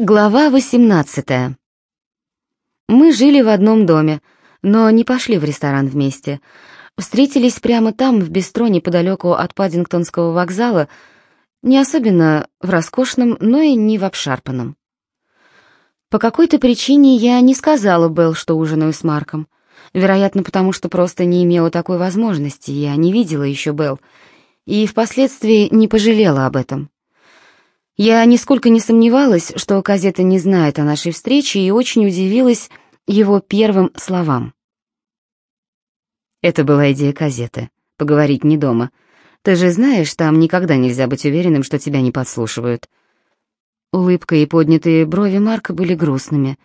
Глава 18. Мы жили в одном доме, но не пошли в ресторан вместе. Встретились прямо там, в бистро неподалеку от Паддингтонского вокзала, не особенно в роскошном, но и не в обшарпанном. По какой-то причине я не сказала Белл, что ужинаю с Марком. Вероятно, потому что просто не имела такой возможности, я не видела еще Белл, и впоследствии не пожалела об этом. Я нисколько не сомневалась, что Казета не знает о нашей встрече и очень удивилась его первым словам. Это была идея Казеты — поговорить не дома. Ты же знаешь, там никогда нельзя быть уверенным, что тебя не подслушивают. Улыбка и поднятые брови Марка были грустными.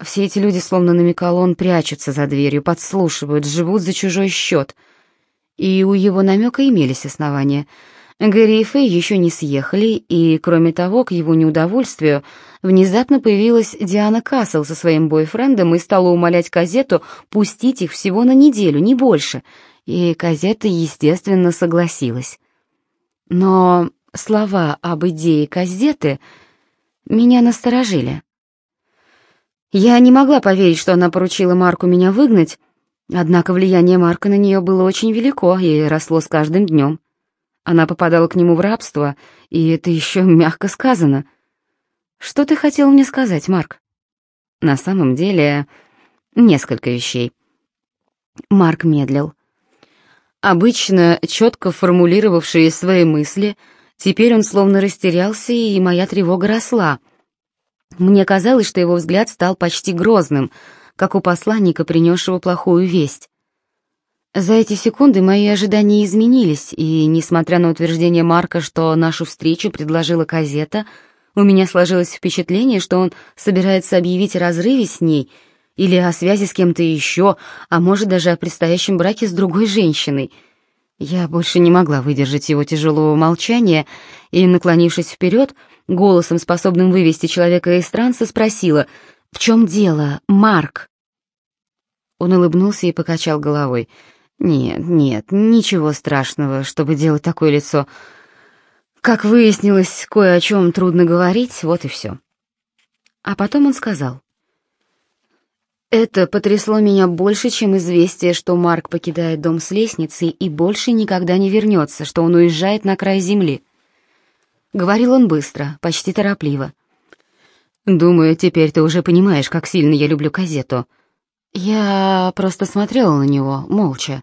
Все эти люди, словно намекал он, прячутся за дверью, подслушивают, живут за чужой счет. И у его намека имелись основания — Фэй еще не съехали, и, кроме того, к его неудовольствию, внезапно появилась Диана Кассел со своим бойфрендом и стала умолять Казету пустить их всего на неделю, не больше, и Казета, естественно, согласилась. Но слова об идее Казеты меня насторожили. Я не могла поверить, что она поручила Марку меня выгнать, однако влияние Марка на нее было очень велико и росло с каждым днем. Она попадала к нему в рабство, и это еще мягко сказано. Что ты хотел мне сказать, Марк? На самом деле, несколько вещей. Марк медлил. Обычно четко формулировавшие свои мысли, теперь он словно растерялся, и моя тревога росла. Мне казалось, что его взгляд стал почти грозным, как у посланника, принесшего плохую весть. За эти секунды мои ожидания изменились, и, несмотря на утверждение Марка, что нашу встречу предложила Казета, у меня сложилось впечатление, что он собирается объявить о разрыве с ней или о связи с кем-то еще, а может даже о предстоящем браке с другой женщиной. Я больше не могла выдержать его тяжелого молчания и, наклонившись вперед, голосом, способным вывести человека из транса, спросила «В чем дело, Марк?» Он улыбнулся и покачал головой — нет, нет, ничего страшного, чтобы делать такое лицо. Как выяснилось, кое о чем трудно говорить, вот и все. А потом он сказал. Это потрясло меня больше, чем известие, что Марк покидает дом с лестницей и больше никогда не вернется, что он уезжает на край земли. Говорил он быстро, почти торопливо. «Думаю, теперь ты уже понимаешь, как сильно я люблю Казету. Я просто смотрела на него, молча.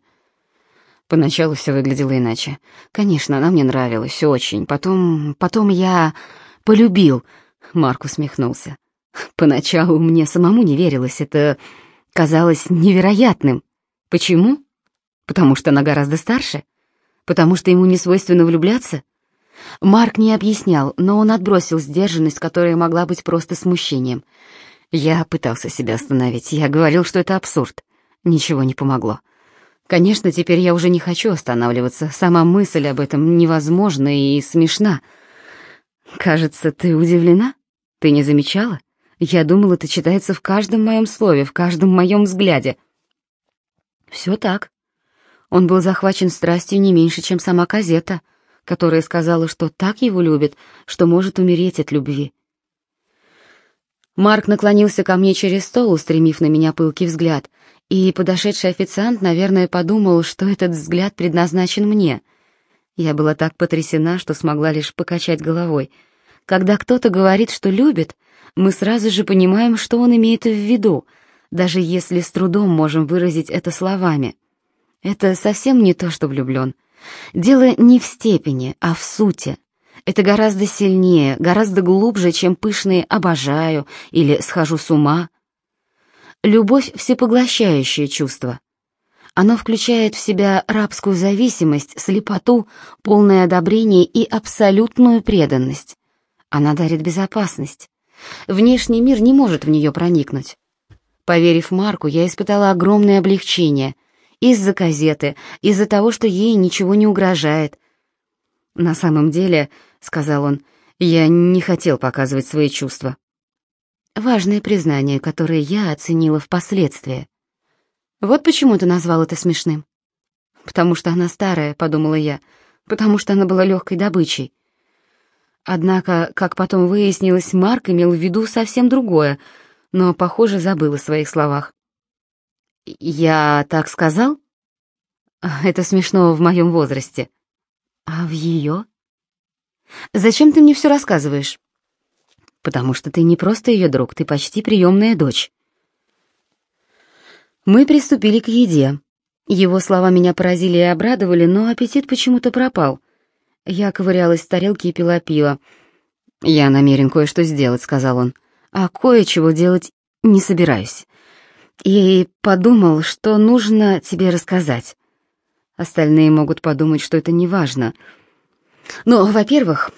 Поначалу все выглядело иначе. Конечно, она мне нравилась очень. Потом... потом я... полюбил. Марк усмехнулся. Поначалу мне самому не верилось. Это казалось невероятным. Почему? Потому что она гораздо старше? Потому что ему не свойственно влюбляться? Марк не объяснял, но он отбросил сдержанность, которая могла быть просто смущением. Я пытался себя остановить. Я говорил, что это абсурд. Ничего не помогло. Конечно, теперь я уже не хочу останавливаться. Сама мысль об этом невозможна и смешна. Кажется, ты удивлена? Ты не замечала? Я думала, это читается в каждом моем слове, в каждом моем взгляде. Все так. Он был захвачен страстью не меньше, чем сама Казета, которая сказала, что так его любит, что может умереть от любви. Марк наклонился ко мне через стол, устремив на меня пылкий взгляд, и подошедший официант, наверное, подумал, что этот взгляд предназначен мне. Я была так потрясена, что смогла лишь покачать головой. Когда кто-то говорит, что любит, мы сразу же понимаем, что он имеет в виду, даже если с трудом можем выразить это словами. Это совсем не то, что влюблен. Дело не в степени, а в сути. Это гораздо сильнее, гораздо глубже, чем пышные «обожаю» или «схожу с ума», Любовь — всепоглощающее чувство. Оно включает в себя рабскую зависимость, слепоту, полное одобрение и абсолютную преданность. Она дарит безопасность. Внешний мир не может в нее проникнуть. Поверив Марку, я испытала огромное облегчение. Из-за газеты, из-за того, что ей ничего не угрожает. «На самом деле», — сказал он, — «я не хотел показывать свои чувства. Важное признание, которое я оценила впоследствии. Вот почему ты назвал это смешным. Потому что она старая, подумала я, потому что она была легкой добычей. Однако, как потом выяснилось, Марк имел в виду совсем другое, но, похоже, забыл о своих словах. «Я так сказал?» «Это смешно в моем возрасте». «А в ее?» «Зачем ты мне все рассказываешь?» «Потому что ты не просто ее друг, ты почти приемная дочь». Мы приступили к еде. Его слова меня поразили и обрадовали, но аппетит почему-то пропал. Я ковырялась в тарелке и пила пиво. «Я намерен кое-что сделать», — сказал он. «А кое-чего делать не собираюсь. И подумал, что нужно тебе рассказать. Остальные могут подумать, что это не важно. Но, во-первых,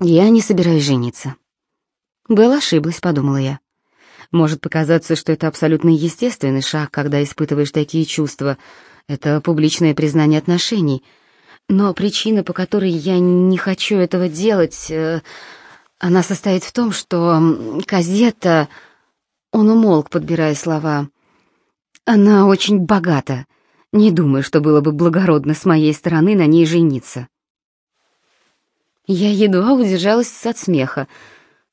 я не собираюсь жениться». «Белла ошиблась», — подумала я. Может показаться, что это абсолютно естественный шаг, когда испытываешь такие чувства. Это публичное признание отношений — но причина, по которой я не хочу этого делать, э, она состоит в том, что Казета... Он умолк, подбирая слова. Она очень богата. Не думаю, что было бы благородно с моей стороны на ней жениться. Я едва удержалась от смеха.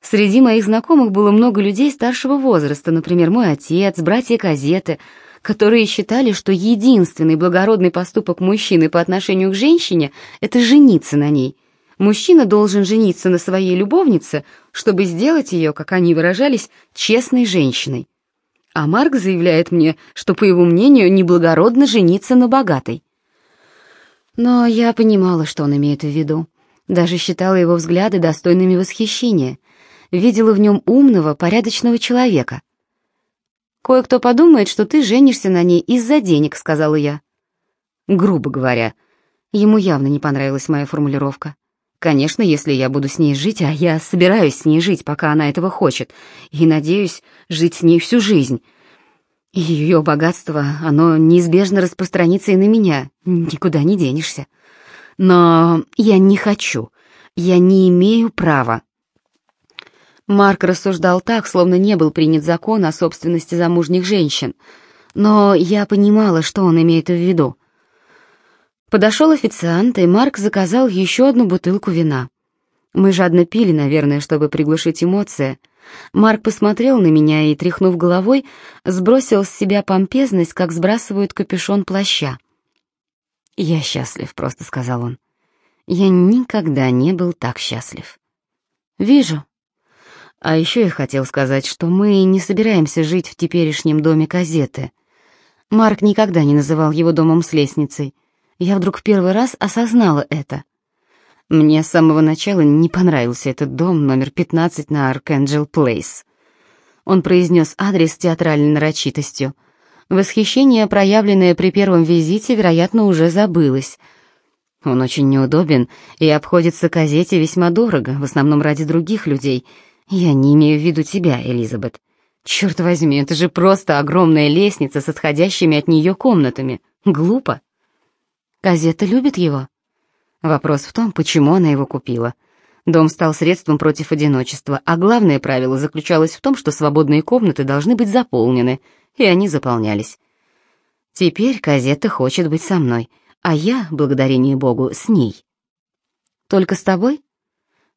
Среди моих знакомых было много людей старшего возраста, например, мой отец, братья Казеты — которые считали, что единственный благородный поступок мужчины по отношению к женщине — это жениться на ней. Мужчина должен жениться на своей любовнице, чтобы сделать ее, как они выражались, честной женщиной. А Марк заявляет мне, что, по его мнению, неблагородно жениться на богатой. Но я понимала, что он имеет в виду. Даже считала его взгляды достойными восхищения. Видела в нем умного, порядочного человека — «Кое-кто подумает, что ты женишься на ней из-за денег», — сказала я. Грубо говоря, ему явно не понравилась моя формулировка. Конечно, если я буду с ней жить, а я собираюсь с ней жить, пока она этого хочет, и надеюсь жить с ней всю жизнь. Ее богатство, оно неизбежно распространится и на меня, никуда не денешься. Но я не хочу, я не имею права. Марк рассуждал так, словно не был принят закон о собственности замужних женщин, но я понимала, что он имеет в виду. Подошел официант, и Марк заказал еще одну бутылку вина. Мы жадно пили, наверное, чтобы приглушить эмоции. Марк посмотрел на меня и, тряхнув головой, сбросил с себя помпезность, как сбрасывают капюшон плаща. «Я счастлив», — просто сказал он. «Я никогда не был так счастлив». «Вижу», а еще я хотел сказать, что мы не собираемся жить в теперешнем доме Казеты. Марк никогда не называл его домом с лестницей. Я вдруг первый раз осознала это. Мне с самого начала не понравился этот дом номер 15 на Аркенджел Плейс. Он произнес адрес с театральной нарочитостью. Восхищение, проявленное при первом визите, вероятно, уже забылось. Он очень неудобен и обходится Казете весьма дорого, в основном ради других людей — я не имею в виду тебя, Элизабет. Черт возьми, это же просто огромная лестница с отходящими от нее комнатами. Глупо. Казета любит его. Вопрос в том, почему она его купила. Дом стал средством против одиночества, а главное правило заключалось в том, что свободные комнаты должны быть заполнены, и они заполнялись. Теперь Казета хочет быть со мной, а я, благодарение Богу, с ней. Только с тобой?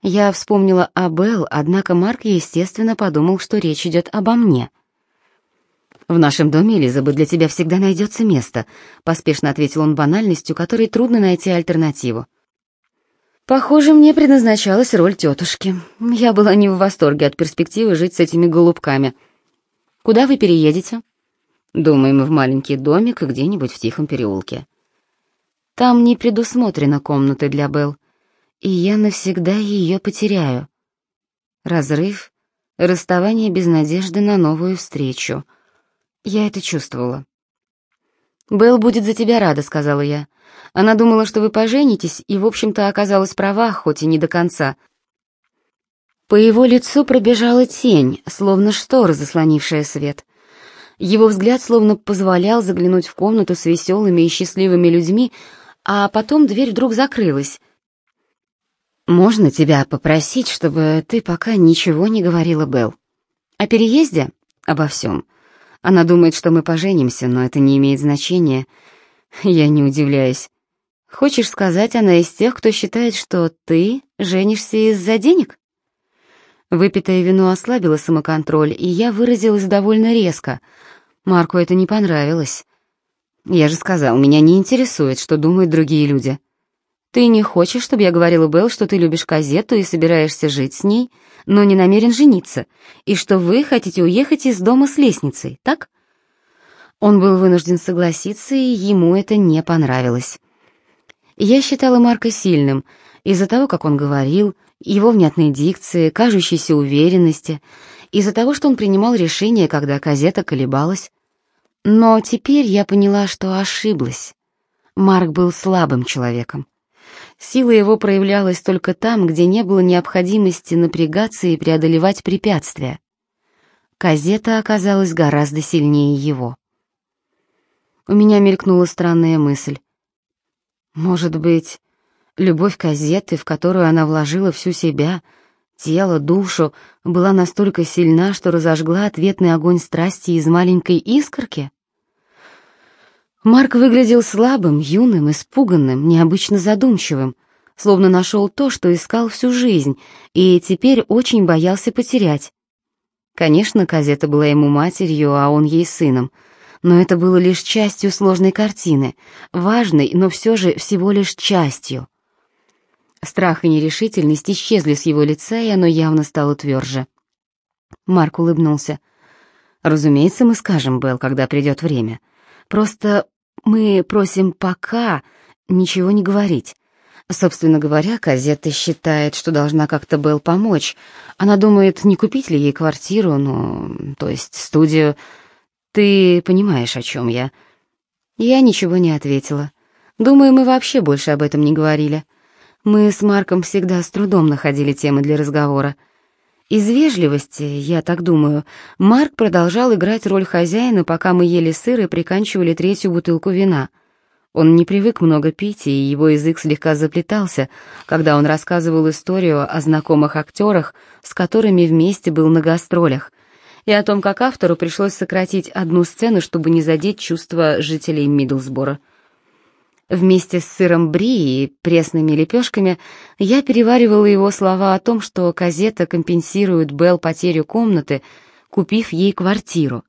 Я вспомнила о Белл, однако Марк, естественно, подумал, что речь идет обо мне. «В нашем доме, Элизабет, для тебя всегда найдется место», — поспешно ответил он банальностью, которой трудно найти альтернативу. Похоже, мне предназначалась роль тетушки. Я была не в восторге от перспективы жить с этими голубками. «Куда вы переедете?» «Думаем, в маленький домик где-нибудь в тихом переулке». «Там не предусмотрено комнаты для Белл и я навсегда ее потеряю. Разрыв, расставание без надежды на новую встречу. Я это чувствовала. «Белл будет за тебя рада», — сказала я. Она думала, что вы поженитесь, и, в общем-то, оказалась права, хоть и не до конца. По его лицу пробежала тень, словно штора, заслонившая свет. Его взгляд словно позволял заглянуть в комнату с веселыми и счастливыми людьми, а потом дверь вдруг закрылась, «Можно тебя попросить, чтобы ты пока ничего не говорила, Белл? О переезде? Обо всем. Она думает, что мы поженимся, но это не имеет значения. Я не удивляюсь. Хочешь сказать, она из тех, кто считает, что ты Женишься из-за денег?» Выпитое вино ослабило самоконтроль, и я выразилась довольно резко. Марку это не понравилось. «Я же сказал, меня не интересует, что думают другие люди. Ты не хочешь, чтобы я говорила Белл, что ты любишь Казету и собираешься жить с ней, но не намерен жениться, и что вы хотите уехать из дома с лестницей, так?» Он был вынужден согласиться, и ему это не понравилось. Я считала Марка сильным из-за того, как он говорил, его внятной дикции, кажущейся уверенности, из-за того, что он принимал решения, когда газета колебалась. Но теперь я поняла, что ошиблась. Марк был слабым человеком. Сила его проявлялась только там, где не было необходимости напрягаться и преодолевать препятствия. Казета оказалась гораздо сильнее его. У меня мелькнула странная мысль. Может быть, Любовь Казеты, в которую она вложила всю себя, тело, душу, была настолько сильна, что разожгла ответный огонь страсти из маленькой искорки? Марк выглядел слабым, юным, испуганным, необычно задумчивым, словно нашел то, что искал всю жизнь, и теперь очень боялся потерять. Конечно, Казета была ему матерью, а он ей сыном, но это было лишь частью сложной картины, важной, но все же всего лишь частью. Страх и нерешительность исчезли с его лица, и оно явно стало тверже. Марк улыбнулся. «Разумеется, мы скажем, Белл, когда придет время. Просто мы просим пока ничего не говорить. Собственно говоря, Казетта считает, что должна как-то Белл помочь. Она думает, не купить ли ей квартиру, ну, то есть студию. Ты понимаешь, о чем я?» Я ничего не ответила. Думаю, мы вообще больше об этом не говорили. Мы с Марком всегда с трудом находили темы для разговора. Из вежливости, я так думаю, Марк продолжал играть роль хозяина, пока мы ели сыр и приканчивали третью бутылку вина. Он не привык много пить, и его язык слегка заплетался, когда он рассказывал историю о знакомых актерах, с которыми вместе был на гастролях, и о том, как автору пришлось сократить одну сцену, чтобы не задеть чувства жителей Мидлсбора. Вместе с сыром бри и пресными лепешками я переваривала его слова о том, что газета компенсирует Белл потерю комнаты, купив ей квартиру.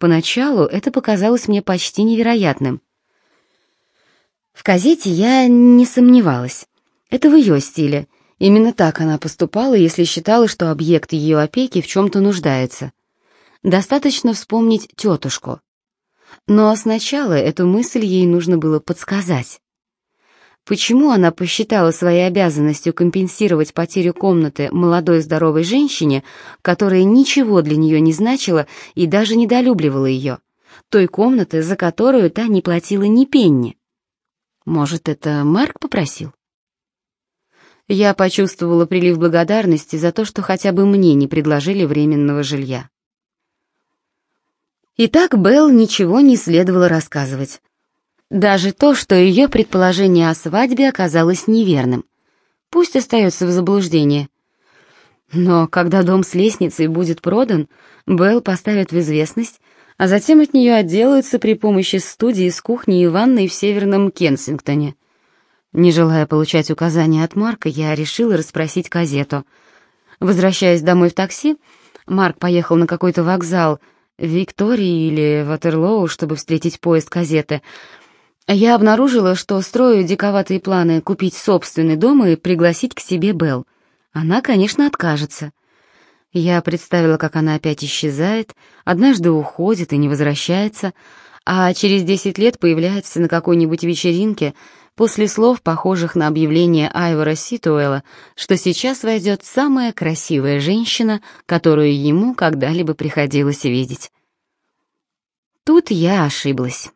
Поначалу это показалось мне почти невероятным. В газете я не сомневалась. Это в ее стиле. Именно так она поступала, если считала, что объект ее опеки в чем-то нуждается. Достаточно вспомнить тетушку. Но сначала эту мысль ей нужно было подсказать. Почему она посчитала своей обязанностью компенсировать потерю комнаты молодой здоровой женщине, которая ничего для нее не значила и даже недолюбливала ее, той комнаты, за которую та не платила ни пенни? Может, это Марк попросил? Я почувствовала прилив благодарности за то, что хотя бы мне не предложили временного жилья. И так Белл ничего не следовало рассказывать. Даже то, что ее предположение о свадьбе оказалось неверным. Пусть остается в заблуждении. Но когда дом с лестницей будет продан, Белл поставит в известность, а затем от нее отделаются при помощи студии с кухней и ванной в северном Кенсингтоне. Не желая получать указания от Марка, я решила расспросить газету. Возвращаясь домой в такси, Марк поехал на какой-то вокзал — Виктории или Ватерлоу, чтобы встретить поезд газеты, я обнаружила, что строю диковатые планы купить собственный дом и пригласить к себе Белл. Она, конечно, откажется. Я представила, как она опять исчезает, однажды уходит и не возвращается, а через десять лет появляется на какой-нибудь вечеринке после слов, похожих на объявление Айвора Ситуэла, что сейчас войдет самая красивая женщина, которую ему когда-либо приходилось видеть. Тут я ошиблась.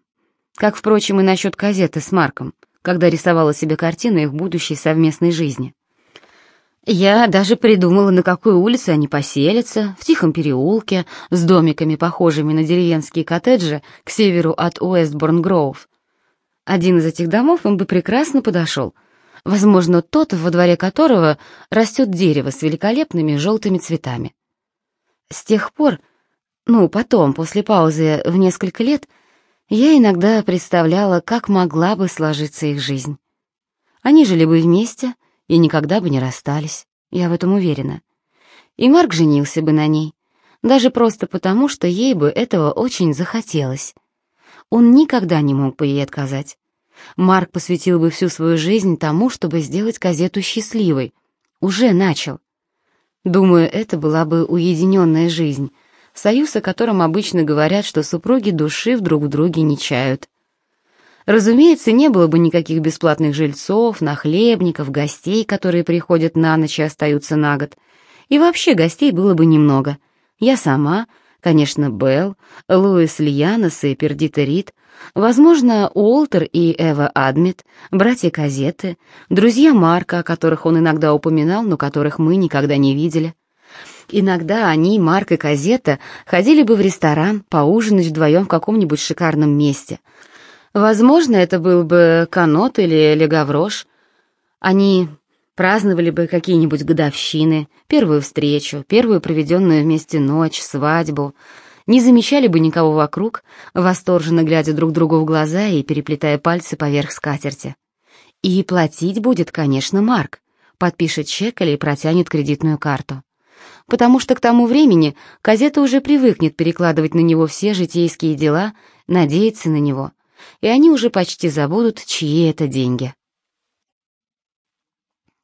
Как, впрочем, и насчет газеты с Марком, когда рисовала себе картину их будущей совместной жизни. Я даже придумала, на какой улице они поселятся, в тихом переулке, с домиками, похожими на деревенские коттеджи, к северу от Уэстборн-Гроув, один из этих домов им бы прекрасно подошел. Возможно, тот, во дворе которого растет дерево с великолепными желтыми цветами. С тех пор, ну, потом, после паузы в несколько лет, я иногда представляла, как могла бы сложиться их жизнь. Они жили бы вместе, и никогда бы не расстались, я в этом уверена. И Марк женился бы на ней, даже просто потому, что ей бы этого очень захотелось. Он никогда не мог бы ей отказать. Марк посвятил бы всю свою жизнь тому, чтобы сделать газету счастливой. Уже начал. Думаю, это была бы уединенная жизнь, союз, о котором обычно говорят, что супруги души в друг в друге не чают. Разумеется, не было бы никаких бесплатных жильцов, нахлебников, гостей, которые приходят на ночь и остаются на год. И вообще гостей было бы немного. Я сама, конечно, Белл, Луис Льянос и Пердита Рид, возможно, Уолтер и Эва Адмит, братья Казеты, друзья Марка, о которых он иногда упоминал, но которых мы никогда не видели. Иногда они, Марк и Казета, ходили бы в ресторан поужинать вдвоем в каком-нибудь шикарном месте. Возможно, это был бы Канот или Легаврош. Они праздновали бы какие-нибудь годовщины, первую встречу, первую проведенную вместе ночь, свадьбу, не замечали бы никого вокруг, восторженно глядя друг другу в глаза и переплетая пальцы поверх скатерти. И платить будет, конечно, Марк, подпишет чек или протянет кредитную карту потому что к тому времени газета уже привыкнет перекладывать на него все житейские дела, надеяться на него, и они уже почти забудут, чьи это деньги.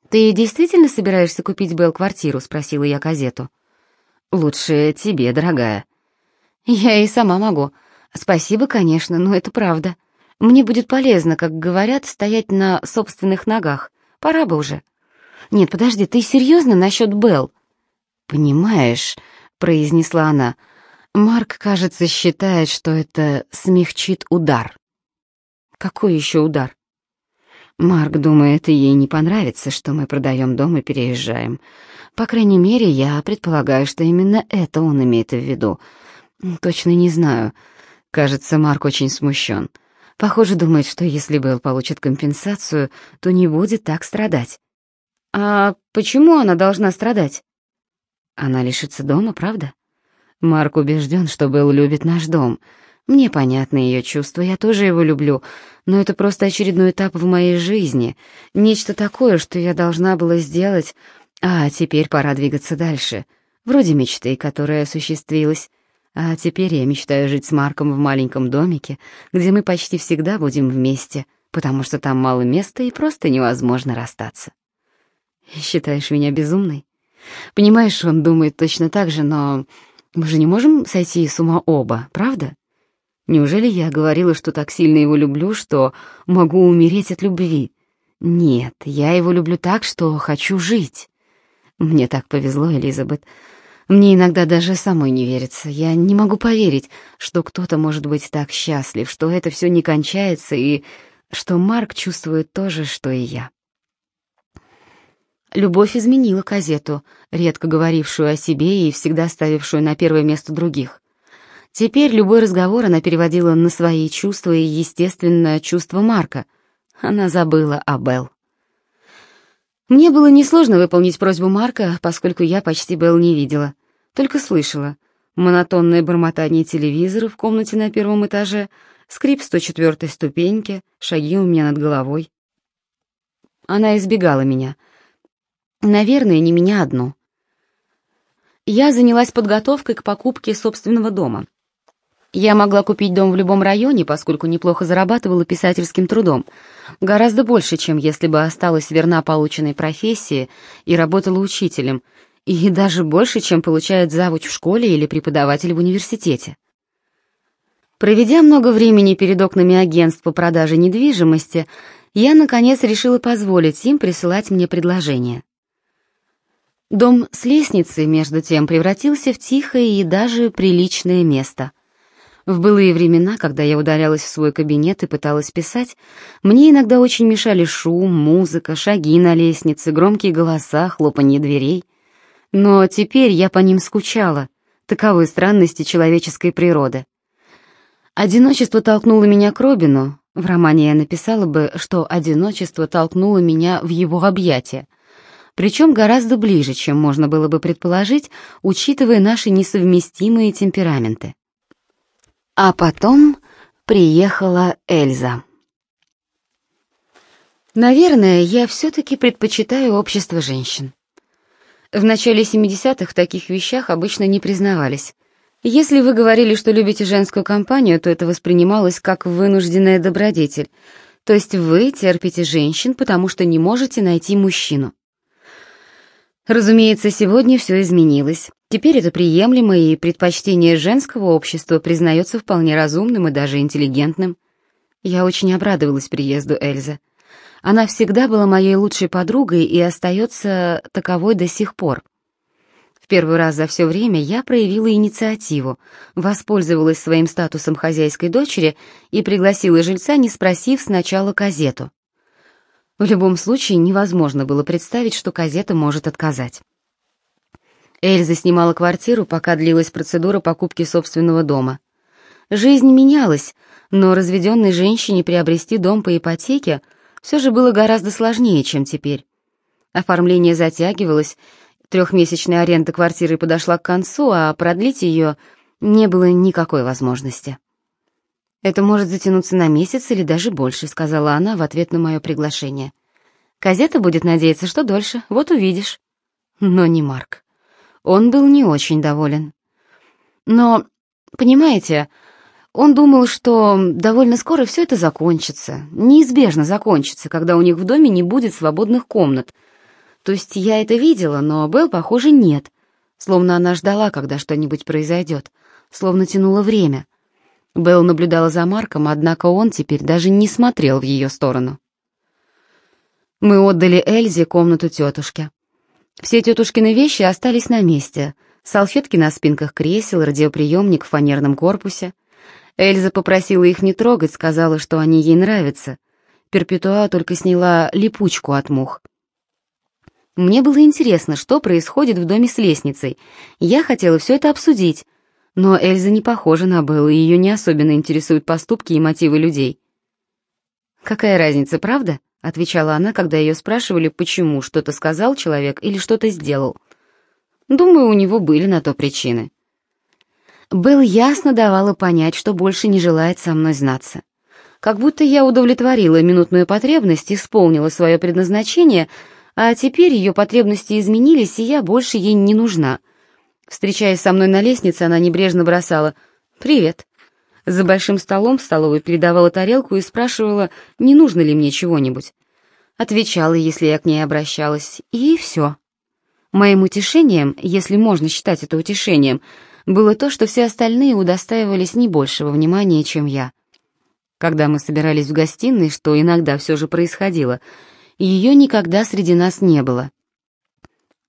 «Ты действительно собираешься купить Белл квартиру?» — спросила я газету. «Лучше тебе, дорогая». «Я и сама могу. Спасибо, конечно, но это правда. Мне будет полезно, как говорят, стоять на собственных ногах. Пора бы уже». «Нет, подожди, ты серьезно насчет Белл?» «Понимаешь», — произнесла она, — «Марк, кажется, считает, что это смягчит удар». «Какой еще удар?» «Марк думает, ей не понравится, что мы продаем дом и переезжаем. По крайней мере, я предполагаю, что именно это он имеет в виду. Точно не знаю. Кажется, Марк очень смущен. Похоже, думает, что если Белл получит компенсацию, то не будет так страдать». «А почему она должна страдать?» Она лишится дома, правда? Марк убежден, что Белл любит наш дом. Мне понятны ее чувства, я тоже его люблю, но это просто очередной этап в моей жизни, нечто такое, что я должна была сделать, а теперь пора двигаться дальше, вроде мечты, которая осуществилась. А теперь я мечтаю жить с Марком в маленьком домике, где мы почти всегда будем вместе, потому что там мало места и просто невозможно расстаться. Считаешь меня безумной? Понимаешь, он думает точно так же, но мы же не можем сойти с ума оба, правда? Неужели я говорила, что так сильно его люблю, что могу умереть от любви? Нет, я его люблю так, что хочу жить. Мне так повезло, Элизабет. Мне иногда даже самой не верится. Я не могу поверить, что кто-то может быть так счастлив, что это все не кончается и что Марк чувствует то же, что и я. Любовь изменила Казету, редко говорившую о себе и всегда ставившую на первое место других. Теперь любой разговор она переводила на свои чувства и, естественно, чувства Марка. Она забыла о Белл. Мне было несложно выполнить просьбу Марка, поскольку я почти Белл не видела, только слышала. Монотонное бормотание телевизора в комнате на первом этаже, скрип 104-й ступеньки, шаги у меня над головой. Она избегала меня — Наверное, не меня одну. Я занялась подготовкой к покупке собственного дома. Я могла купить дом в любом районе, поскольку неплохо зарабатывала писательским трудом, гораздо больше, чем если бы осталась верна полученной профессии и работала учителем, и даже больше, чем получает завуч в школе или преподаватель в университете. Проведя много времени перед окнами агентств по продаже недвижимости, я, наконец, решила позволить им присылать мне предложения. Дом с лестницей, между тем, превратился в тихое и даже приличное место. В былые времена, когда я удалялась в свой кабинет и пыталась писать, мне иногда очень мешали шум, музыка, шаги на лестнице, громкие голоса, хлопанье дверей. Но теперь я по ним скучала. Таковы странности человеческой природы. Одиночество толкнуло меня к Робину. В романе я написала бы, что одиночество толкнуло меня в его объятия причем гораздо ближе, чем можно было бы предположить, учитывая наши несовместимые темпераменты. А потом приехала Эльза. Наверное, я все-таки предпочитаю общество женщин. В начале 70-х в таких вещах обычно не признавались. Если вы говорили, что любите женскую компанию, то это воспринималось как вынужденная добродетель, то есть вы терпите женщин, потому что не можете найти мужчину. Разумеется, сегодня все изменилось. Теперь это приемлемо, и предпочтение женского общества признается вполне разумным и даже интеллигентным. Я очень обрадовалась приезду Эльзы. Она всегда была моей лучшей подругой и остается таковой до сих пор. В первый раз за все время я проявила инициативу, воспользовалась своим статусом хозяйской дочери и пригласила жильца, не спросив сначала газету. В любом случае невозможно было представить, что газета может отказать. Эльза снимала квартиру, пока длилась процедура покупки собственного дома. Жизнь менялась, но разведенной женщине приобрести дом по ипотеке — все же было гораздо сложнее, чем теперь. Оформление затягивалось, трехмесячная аренда квартиры подошла к концу, а продлить ее не было никакой возможности. «Это может затянуться на месяц или даже больше», — сказала она в ответ на мое приглашение. «Казета будет надеяться, что дольше, вот увидишь». Но не Марк. Он был не очень доволен. Но, понимаете, он думал, что довольно скоро все это закончится, неизбежно закончится, когда у них в доме не будет свободных комнат. То есть я это видела, но Белл, похоже, нет. Словно она ждала, когда что-нибудь произойдет, словно тянула время. Белл наблюдала за Марком, однако он теперь даже не смотрел в ее сторону. Мы отдали Эльзе комнату тетушке. Все тетушкины вещи остались на месте. Салфетки на спинках кресел, радиоприемник в фанерном корпусе — Эльза попросила их не трогать, сказала, что они ей нравятся. Перпетуа только сняла липучку от мух. Мне было интересно, что происходит в доме с лестницей. Я хотела все это обсудить, но Эльза не похожа на Беллу, и ее не особенно интересуют поступки и мотивы людей. «Какая разница, правда?» — отвечала она, когда ее спрашивали, почему что-то сказал человек или что-то сделал. «Думаю, у него были на то причины». Белл ясно давала понять, что больше не желает со мной знаться. Как будто я удовлетворила минутную потребность, исполнила свое предназначение, а теперь ее потребности изменились, и я больше ей не нужна. Встречаясь со мной на лестнице, она небрежно бросала «Привет». За большим столом в столовой передавала тарелку и спрашивала, не нужно ли мне чего-нибудь. Отвечала, если я к ней обращалась, и все. Моим утешением, если можно считать это утешением, было то, что все остальные удостаивались не большего внимания, чем я. Когда мы собирались в гостиной, что иногда все же происходило, ее никогда среди нас не было.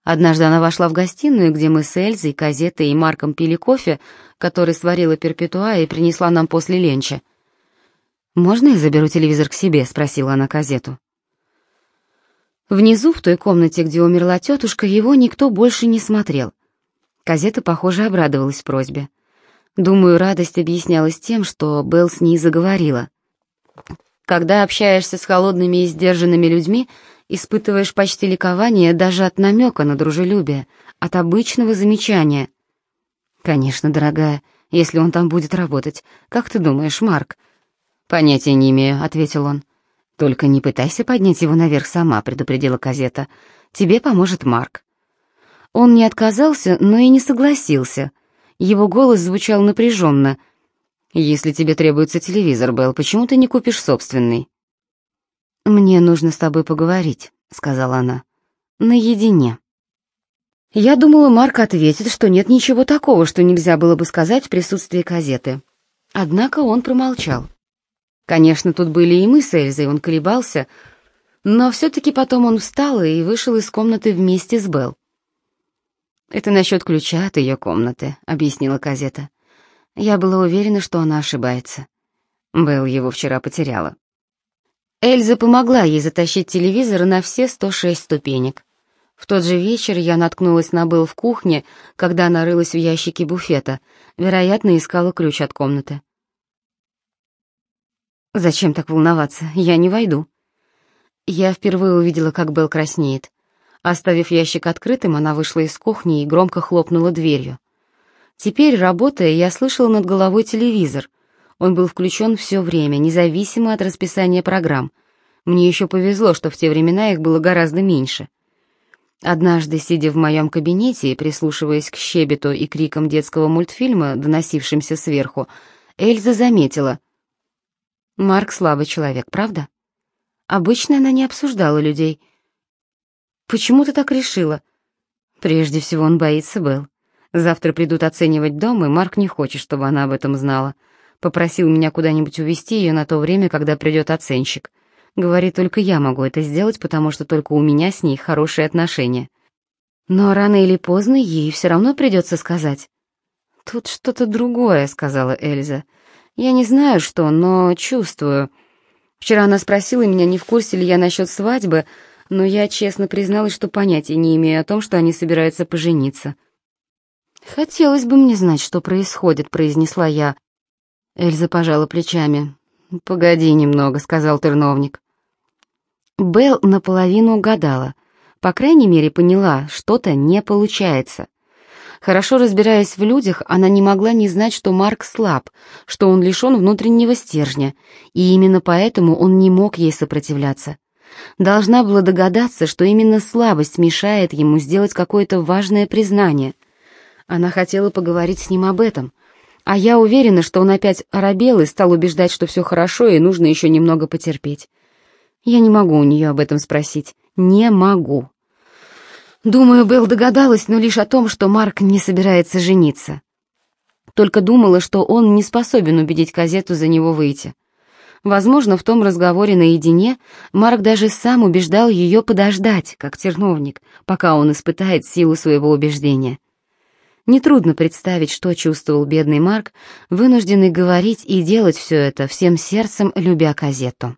Однажды она вошла в гостиную, где мы с Эльзой, Казетой и Марком пили кофе, который сварила Перпетуа и принесла нам после ленча. «Можно я заберу телевизор к себе?» — спросила она Казету. Внизу, в той комнате, где умерла тетушка, его никто больше не смотрел. Казета, похоже, обрадовалась просьбе. Думаю, радость объяснялась тем, что Белл с ней заговорила. Когда общаешься с холодными и сдержанными людьми, испытываешь почти ликование даже от намека на дружелюбие, от обычного замечания. «Конечно, дорогая, если он там будет работать. Как ты думаешь, Марк?» «Понятия не имею», — ответил он. «Только не пытайся поднять его наверх сама», — предупредила Казета. «Тебе поможет Марк». Он не отказался, но и не согласился. Его голос звучал напряженно. «Если тебе требуется телевизор, Белл, почему ты не купишь собственный?» «Мне нужно с тобой поговорить», — сказала она. «Наедине». Я думала, Марк ответит, что нет ничего такого, что нельзя было бы сказать в присутствии газеты. Однако он промолчал. Конечно, тут были и мы с Эльзой, он колебался, но все-таки потом он встал и вышел из комнаты вместе с Белл. «Это насчет ключа от ее комнаты», — объяснила Казета. Я была уверена, что она ошибается. Белл его вчера потеряла. Эльза помогла ей затащить телевизор на все 106 ступенек. В тот же вечер я наткнулась на Белл в кухне, когда она рылась в ящике буфета, вероятно, искала ключ от комнаты. «Зачем так волноваться? Я не войду». Я впервые увидела, как Белл краснеет. Оставив ящик открытым, она вышла из кухни и громко хлопнула дверью. Теперь, работая, я слышала над головой телевизор. Он был включен все время, независимо от расписания программ. Мне еще повезло, что в те времена их было гораздо меньше. Однажды, сидя в моем кабинете и прислушиваясь к щебету и крикам детского мультфильма, доносившимся сверху, Эльза заметила. «Марк слабый человек, правда? Обычно она не обсуждала людей. Почему ты так решила?» «Прежде всего он боится Белл. Завтра придут оценивать дом, и Марк не хочет, чтобы она об этом знала. Попросил меня куда-нибудь увезти ее на то время, когда придет оценщик. Говорит, только я могу это сделать, потому что только у меня с ней хорошие отношения. Но рано или поздно ей все равно придется сказать. «Тут что-то другое», — сказала Эльза. «Я не знаю, что, но чувствую. Вчера она спросила меня, не в курсе ли я насчет свадьбы, но я честно призналась, что понятия не имею о том, что они собираются пожениться». «Хотелось бы мне знать, что происходит», — произнесла я. Эльза пожала плечами. «Погоди немного», — сказал терновник. Белл наполовину угадала. По крайней мере, поняла, что-то не получается. Хорошо разбираясь в людях, она не могла не знать, что Марк слаб, что он лишен внутреннего стержня, и именно поэтому он не мог ей сопротивляться. Должна была догадаться, что именно слабость мешает ему сделать какое-то важное признание. Она хотела поговорить с ним об этом, а я уверена, что он опять оробел и стал убеждать, что все хорошо и нужно еще немного потерпеть. Я не могу у нее об этом спросить. Не могу. Думаю, Белл догадалась, но лишь о том, что Марк не собирается жениться. Только думала, что он не способен убедить Казету за него выйти. Возможно, в том разговоре наедине Марк даже сам убеждал ее подождать, как терновник, пока он испытает силу своего убеждения. Нетрудно представить, что чувствовал бедный Марк, вынужденный говорить и делать все это всем сердцем, любя Казету.